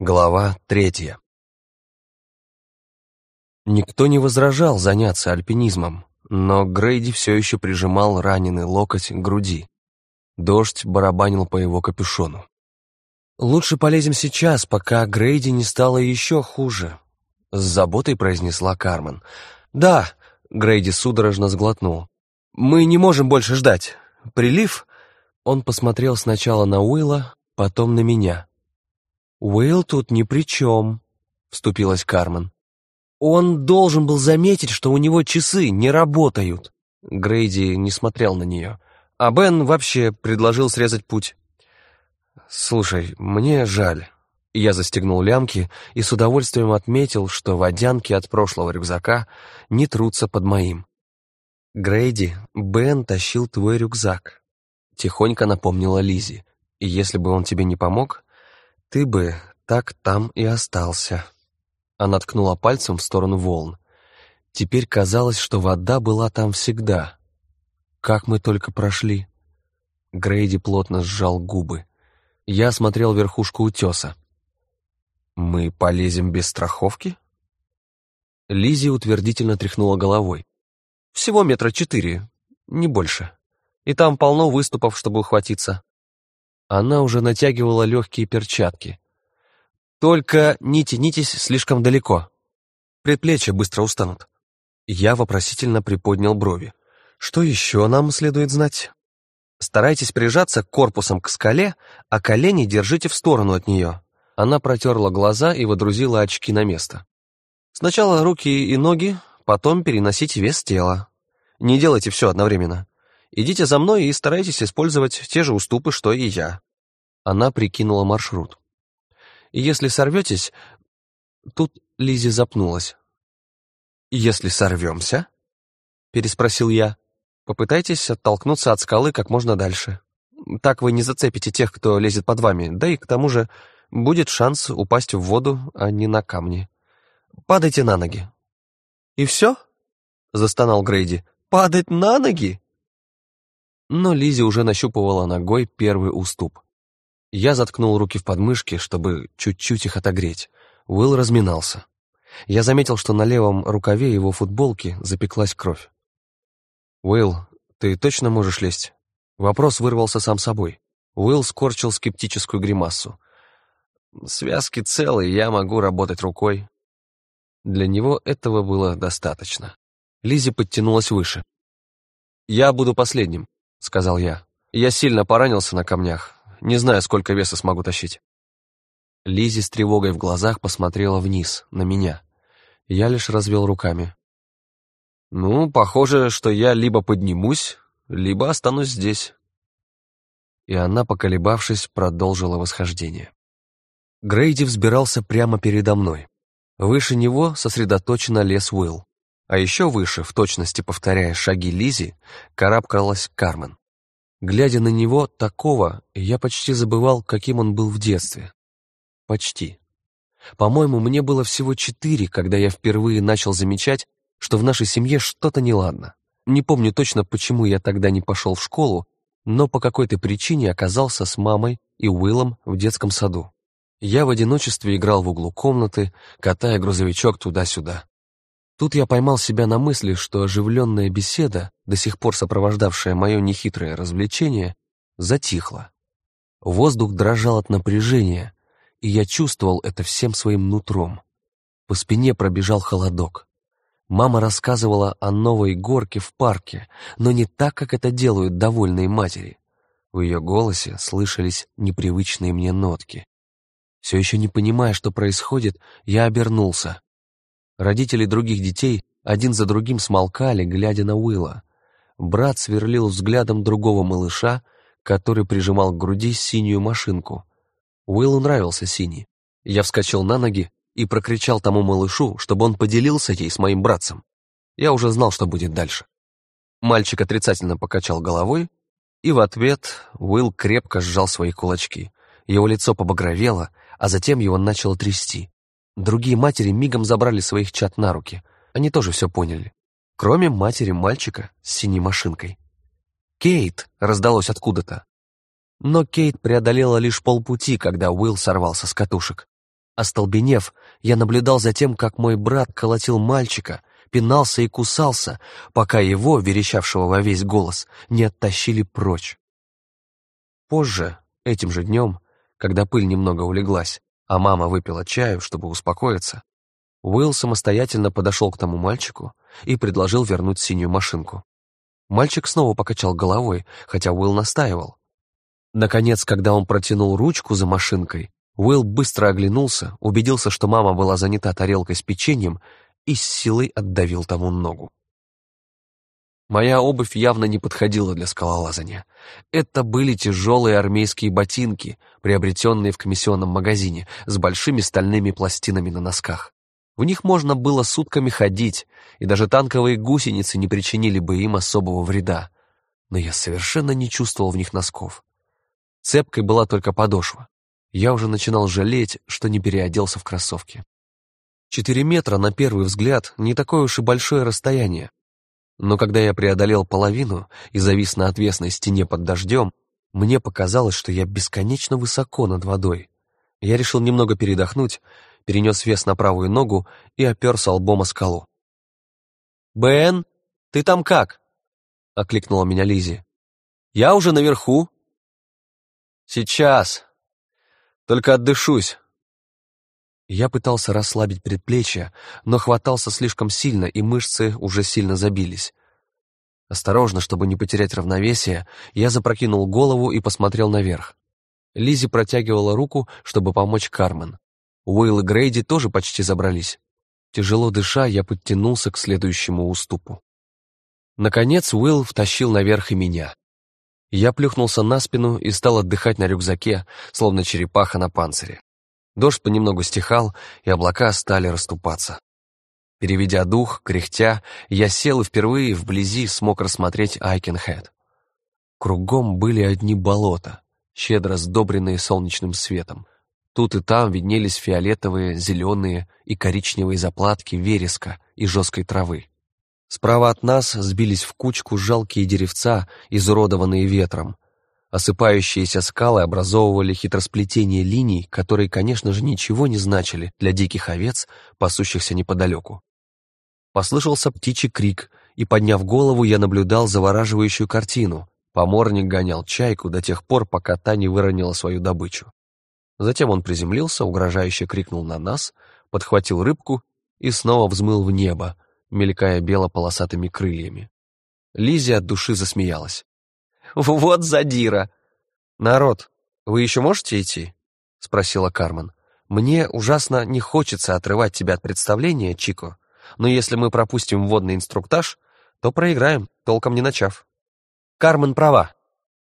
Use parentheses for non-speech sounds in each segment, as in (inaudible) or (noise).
Глава третья Никто не возражал заняться альпинизмом, но Грейди все еще прижимал раненый локоть к груди. Дождь барабанил по его капюшону. «Лучше полезем сейчас, пока Грейди не стало еще хуже», — с заботой произнесла Кармен. «Да», — Грейди судорожно сглотнул. «Мы не можем больше ждать. Прилив...» Он посмотрел сначала на Уилла, потом на меня. «Уилл тут ни при чем», — вступилась Кармен. «Он должен был заметить, что у него часы не работают». Грейди не смотрел на нее. А Бен вообще предложил срезать путь. «Слушай, мне жаль». Я застегнул лямки и с удовольствием отметил, что водянки от прошлого рюкзака не трутся под моим. «Грейди, Бен тащил твой рюкзак», — тихонько напомнила Лизи. «И если бы он тебе не помог, ты бы так там и остался». Она ткнула пальцем в сторону волн. Теперь казалось, что вода была там всегда. Как мы только прошли. Грейди плотно сжал губы. Я смотрел верхушку утеса. «Мы полезем без страховки?» Лизи утвердительно тряхнула головой. «Всего метра четыре, не больше. И там полно выступов, чтобы ухватиться. Она уже натягивала легкие перчатки. «Только не тянитесь слишком далеко. Предплечья быстро устанут». Я вопросительно приподнял брови. «Что еще нам следует знать?» «Старайтесь прижаться корпусом к скале, а колени держите в сторону от нее». Она протерла глаза и водрузила очки на место. «Сначала руки и ноги, потом переносите вес тела. Не делайте все одновременно. Идите за мной и старайтесь использовать те же уступы, что и я». Она прикинула маршрут. «Если сорветесь...» Тут Лизи запнулась. «Если сорвемся?» — переспросил я. «Попытайтесь оттолкнуться от скалы как можно дальше. Так вы не зацепите тех, кто лезет под вами, да и к тому же будет шанс упасть в воду, а не на камни. Падайте на ноги». «И все?» — застонал Грейди. «Падать на ноги?» Но Лизи уже нащупывала ногой первый уступ. Я заткнул руки в подмышки, чтобы чуть-чуть их отогреть. Уилл разминался. Я заметил, что на левом рукаве его футболки запеклась кровь. «Уилл, ты точно можешь лезть?» Вопрос вырвался сам собой. Уилл скорчил скептическую гримасу. «Связки целые, я могу работать рукой». Для него этого было достаточно. Лизи подтянулась выше. «Я буду последним. — сказал я. «Я сильно поранился на камнях. Не знаю, сколько веса смогу тащить». Лизи с тревогой в глазах посмотрела вниз, на меня. Я лишь развел руками. «Ну, похоже, что я либо поднимусь, либо останусь здесь». И она, поколебавшись, продолжила восхождение. Грейди взбирался прямо передо мной. Выше него сосредоточенно лес Уилл. А еще выше, в точности повторяя шаги Лизи, карабкалась Кармен. Глядя на него, такого, я почти забывал, каким он был в детстве. Почти. По-моему, мне было всего четыре, когда я впервые начал замечать, что в нашей семье что-то неладно. Не помню точно, почему я тогда не пошел в школу, но по какой-то причине оказался с мамой и Уиллом в детском саду. Я в одиночестве играл в углу комнаты, катая грузовичок туда-сюда. Тут я поймал себя на мысли, что оживленная беседа, до сих пор сопровождавшая мое нехитрое развлечение, затихла. Воздух дрожал от напряжения, и я чувствовал это всем своим нутром. По спине пробежал холодок. Мама рассказывала о новой горке в парке, но не так, как это делают довольные матери. В ее голосе слышались непривычные мне нотки. Все еще не понимая, что происходит, я обернулся. Родители других детей один за другим смолкали, глядя на Уилла. Брат сверлил взглядом другого малыша, который прижимал к груди синюю машинку. Уиллу нравился синий. Я вскочил на ноги и прокричал тому малышу, чтобы он поделился ей с моим братцем. Я уже знал, что будет дальше. Мальчик отрицательно покачал головой, и в ответ Уилл крепко сжал свои кулачки. Его лицо побагровело, а затем его начало трясти. Другие матери мигом забрали своих чат на руки. Они тоже все поняли. Кроме матери мальчика с синей машинкой. «Кейт!» — раздалось откуда-то. Но Кейт преодолела лишь полпути, когда Уилл сорвался с катушек. Остолбенев, я наблюдал за тем, как мой брат колотил мальчика, пинался и кусался, пока его, верещавшего во весь голос, не оттащили прочь. Позже, этим же днем, когда пыль немного улеглась, а мама выпила чаю, чтобы успокоиться, Уилл самостоятельно подошел к тому мальчику и предложил вернуть синюю машинку. Мальчик снова покачал головой, хотя Уилл настаивал. Наконец, когда он протянул ручку за машинкой, Уилл быстро оглянулся, убедился, что мама была занята тарелкой с печеньем и с силой отдавил тому ногу. Моя обувь явно не подходила для скалолазания. Это были тяжелые армейские ботинки, приобретенные в комиссионном магазине, с большими стальными пластинами на носках. В них можно было сутками ходить, и даже танковые гусеницы не причинили бы им особого вреда. Но я совершенно не чувствовал в них носков. Цепкой была только подошва. Я уже начинал жалеть, что не переоделся в кроссовки. Четыре метра, на первый взгляд, не такое уж и большое расстояние, но когда я преодолел половину и завис на отвесной стене под дождем, мне показалось, что я бесконечно высоко над водой. Я решил немного передохнуть, перенес вес на правую ногу и оперся лбом о скалу. «Бен, ты там как?» — окликнула меня Лизи. «Я уже наверху». «Сейчас. Только отдышусь». Я пытался расслабить предплечья, но хватался слишком сильно, и мышцы уже сильно забились. Осторожно, чтобы не потерять равновесие, я запрокинул голову и посмотрел наверх. Лизи протягивала руку, чтобы помочь Кармен. Уилл и Грейди тоже почти забрались. Тяжело дыша, я подтянулся к следующему уступу. Наконец Уилл втащил наверх и меня. Я плюхнулся на спину и стал отдыхать на рюкзаке, словно черепаха на панцире. Дождь понемногу стихал, и облака стали расступаться. Переведя дух, кряхтя, я сел и впервые вблизи смог рассмотреть Айкенхед. Кругом были одни болота, щедро сдобренные солнечным светом. Тут и там виднелись фиолетовые, зеленые и коричневые заплатки вереска и жесткой травы. Справа от нас сбились в кучку жалкие деревца, изуродованные ветром, Осыпающиеся скалы образовывали хитросплетение линий, которые, конечно же, ничего не значили для диких овец, пасущихся неподалеку. Послышался птичий крик, и, подняв голову, я наблюдал завораживающую картину. Поморник гонял чайку до тех пор, пока та не выронила свою добычу. Затем он приземлился, угрожающе крикнул на нас, подхватил рыбку и снова взмыл в небо, мелькая бело-полосатыми крыльями. Лизи от души засмеялась. (laughs) Вот задира!» «Народ, вы еще можете идти?» — спросила Кармен. «Мне ужасно не хочется отрывать тебя от представления, Чико, но если мы пропустим вводный инструктаж, то проиграем, толком не начав». Кармен права.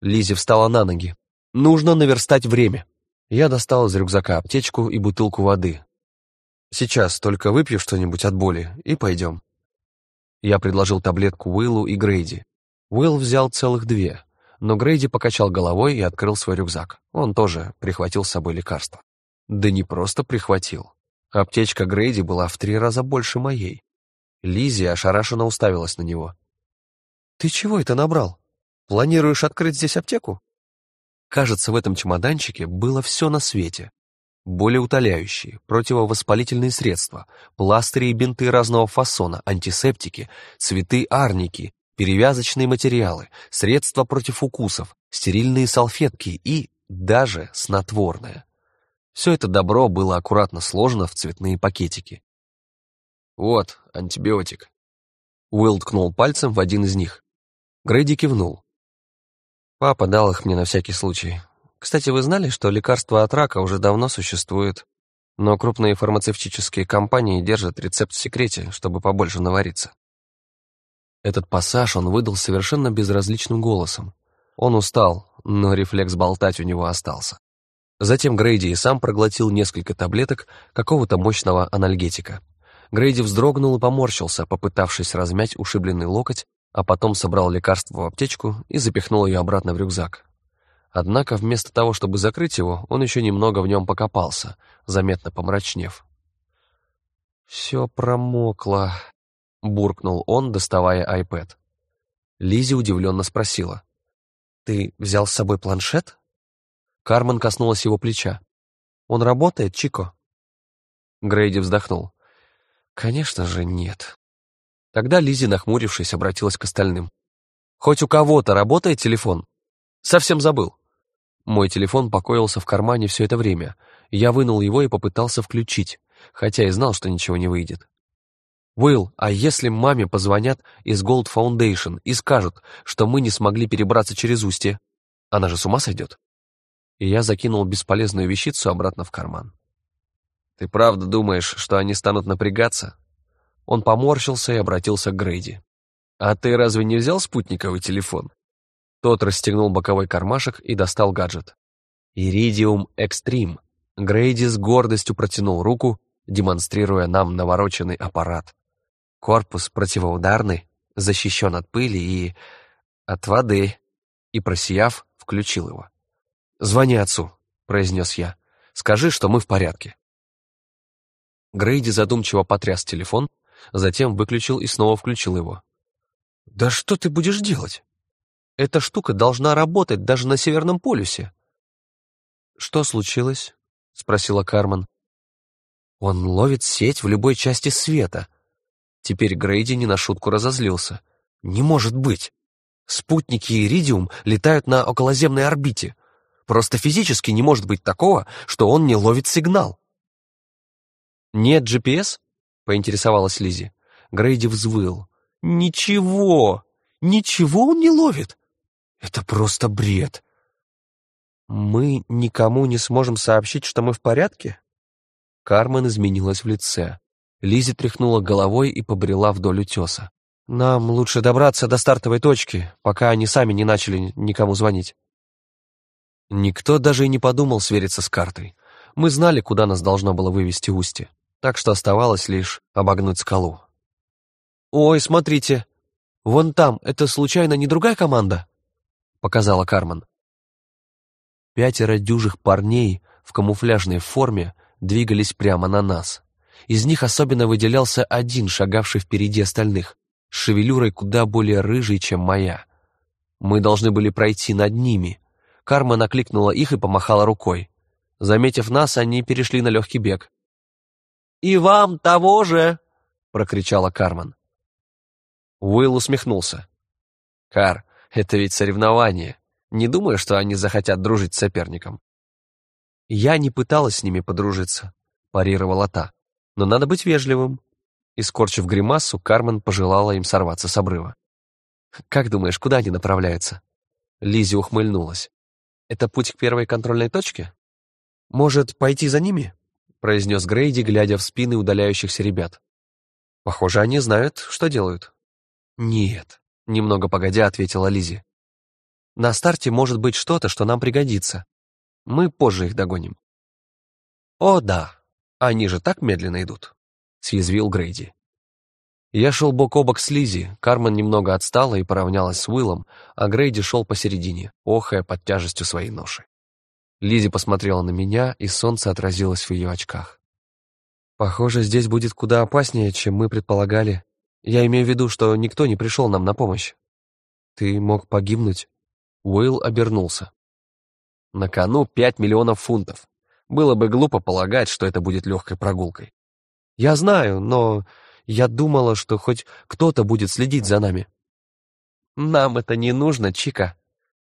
Лизи встала на ноги. «Нужно наверстать время». Я достал из рюкзака аптечку и бутылку воды. «Сейчас только выпью что-нибудь от боли и пойдем». Я предложил таблетку Уиллу и Грейди. Уилл взял целых две, но Грейди покачал головой и открыл свой рюкзак. Он тоже прихватил с собой лекарство. Да не просто прихватил. Аптечка Грейди была в три раза больше моей. Лизи ошарашенно уставилась на него. «Ты чего это набрал? Планируешь открыть здесь аптеку?» Кажется, в этом чемоданчике было все на свете. Более утоляющие, противовоспалительные средства, пластыри и бинты разного фасона, антисептики, цветы арники, перевязочные материалы, средства против укусов, стерильные салфетки и даже снотворное. Все это добро было аккуратно сложено в цветные пакетики. «Вот, антибиотик». Уилл ткнул пальцем в один из них. Грейди кивнул. «Папа дал их мне на всякий случай. Кстати, вы знали, что лекарство от рака уже давно существует, но крупные фармацевтические компании держат рецепт в секрете, чтобы побольше навариться?» Этот пассаж он выдал совершенно безразличным голосом. Он устал, но рефлекс болтать у него остался. Затем Грейди и сам проглотил несколько таблеток какого-то мощного анальгетика. Грейди вздрогнул и поморщился, попытавшись размять ушибленный локоть, а потом собрал лекарство в аптечку и запихнул ее обратно в рюкзак. Однако вместо того, чтобы закрыть его, он еще немного в нем покопался, заметно помрачнев. «Все промокло», — буркнул он, доставая iPad. Лизи удивленно спросила. «Ты взял с собой планшет?» Кармен коснулась его плеча. «Он работает, Чико?» Грейди вздохнул. Конечно же, нет. Тогда Лизи, нахмурившись, обратилась к остальным. Хоть у кого-то работает телефон? Совсем забыл. Мой телефон покоился в кармане все это время. Я вынул его и попытался включить, хотя и знал, что ничего не выйдет. «Уилл, а если маме позвонят из Gold Foundation и скажут, что мы не смогли перебраться через устье? Она же с ума сойдет?» И я закинул бесполезную вещицу обратно в карман. «Ты правда думаешь, что они станут напрягаться?» Он поморщился и обратился к Грейди. «А ты разве не взял спутниковый телефон?» Тот расстегнул боковой кармашек и достал гаджет. «Иридиум Экстрим». Грейди с гордостью протянул руку, демонстрируя нам навороченный аппарат. Корпус противоударный, защищен от пыли и... от воды. И, просияв, включил его. «Звони отцу», — произнес я. «Скажи, что мы в порядке». Грейди задумчиво потряс телефон, затем выключил и снова включил его. «Да что ты будешь делать?» Эта штука должна работать даже на Северном полюсе. «Что случилось?» — спросила Кармен. «Он ловит сеть в любой части света». Теперь Грейди не на шутку разозлился. «Не может быть! Спутники Иридиум летают на околоземной орбите. Просто физически не может быть такого, что он не ловит сигнал». «Нет GPS?» — поинтересовалась Лизи. Грейди взвыл. «Ничего! Ничего он не ловит! Это просто бред. Мы никому не сможем сообщить, что мы в порядке? Кармен изменилась в лице. Лизи тряхнула головой и побрела вдоль утеса. Нам лучше добраться до стартовой точки, пока они сами не начали никому звонить. Никто даже и не подумал свериться с картой. Мы знали, куда нас должно было вывести устье, так что оставалось лишь обогнуть скалу. «Ой, смотрите! Вон там, это случайно не другая команда?» — показала Кармен. Пятеро дюжих парней в камуфляжной форме двигались прямо на нас. Из них особенно выделялся один, шагавший впереди остальных, с шевелюрой куда более рыжей, чем моя. Мы должны были пройти над ними. Кармен окликнула их и помахала рукой. Заметив нас, они перешли на легкий бег. «И вам того же!» — прокричала Кармен. Уилл усмехнулся. «Кар, это ведь соревнование. Не думаю, что они захотят дружить с соперником. Я не пыталась с ними подружиться, парировала та. Но надо быть вежливым. И, скорчив гримасу, Кармен пожелала им сорваться с обрыва. «Как думаешь, куда они направляются?» Лизи ухмыльнулась. «Это путь к первой контрольной точке?» «Может, пойти за ними?» произнес Грейди, глядя в спины удаляющихся ребят. «Похоже, они знают, что делают». «Нет, Немного погодя, ответила Лизи. На старте может быть что-то, что нам пригодится. Мы позже их догоним. О, да, они же так медленно идут, съязвил Грейди. Я шел бок о бок с Лизи, Кармен немного отстала и поравнялась с Уиллом, а Грейди шел посередине, охая под тяжестью своей ноши. Лизи посмотрела на меня, и солнце отразилось в ее очках. «Похоже, здесь будет куда опаснее, чем мы предполагали», я имею в виду, что никто не пришел нам на помощь. Ты мог погибнуть. Уилл обернулся. На кону пять миллионов фунтов. Было бы глупо полагать, что это будет легкой прогулкой. Я знаю, но я думала, что хоть кто-то будет следить за нами. Нам это не нужно, Чика,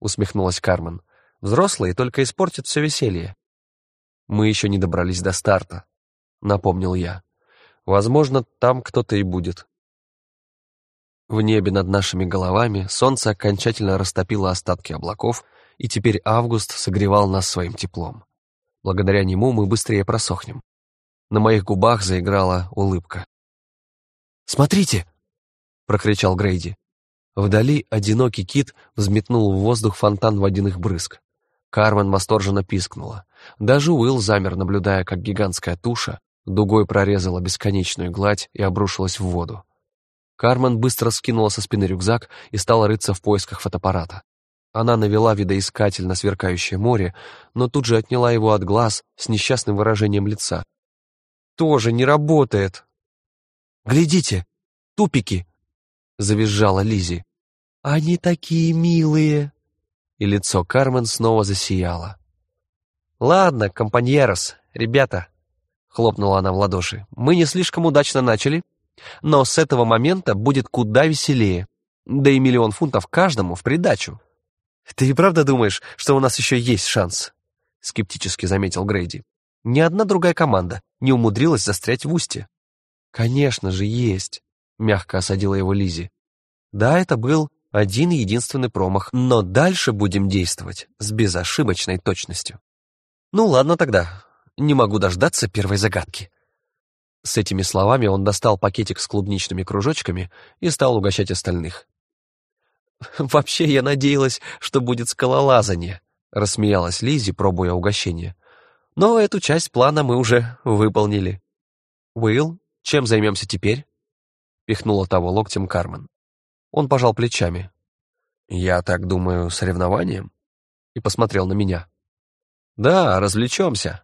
усмехнулась Кармен. Взрослые только испортят все веселье. Мы еще не добрались до старта, напомнил я. Возможно, там кто-то и будет. В небе над нашими головами солнце окончательно растопило остатки облаков, и теперь август согревал нас своим теплом. Благодаря нему мы быстрее просохнем. На моих губах заиграла улыбка. «Смотрите!» — прокричал Грейди. Вдали одинокий кит взметнул в воздух фонтан водяных брызг. Кармен восторженно пискнула. Даже Уилл замер, наблюдая, как гигантская туша дугой прорезала бесконечную гладь и обрушилась в воду. Кармен быстро скинула со спины рюкзак и стала рыться в поисках фотоаппарата. Она навела видоискатель на сверкающее море, но тут же отняла его от глаз с несчастным выражением лица. «Тоже не работает!» «Глядите! Тупики!» — завизжала Лизи. «Они такие милые!» И лицо Кармен снова засияло. «Ладно, компаньерос, ребята, хлопнула она в ладоши. «Мы не слишком удачно начали, но с этого момента будет куда веселее. Да и миллион фунтов каждому в придачу». «Ты и правда думаешь, что у нас еще есть шанс?» — скептически заметил Грейди. «Ни одна другая команда не умудрилась застрять в усте». «Конечно же, есть», — мягко осадила его Лизи. «Да, это был один единственный промах, но дальше будем действовать с безошибочной точностью». «Ну ладно тогда, не могу дождаться первой загадки». С этими словами он достал пакетик с клубничными кружочками и стал угощать остальных. (laughs) «Вообще я надеялась, что будет скалолазание», — рассмеялась Лизи, пробуя угощение. «Но эту часть плана мы уже выполнили». «Уилл, чем займемся теперь?» — пихнула того локтем Кармен. Он пожал плечами. «Я так думаю, соревнованием?» И посмотрел на меня. «Да, развлечемся».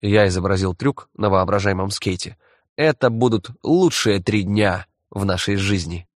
Я изобразил трюк на воображаемом скейте. «Это будут лучшие три дня в нашей жизни».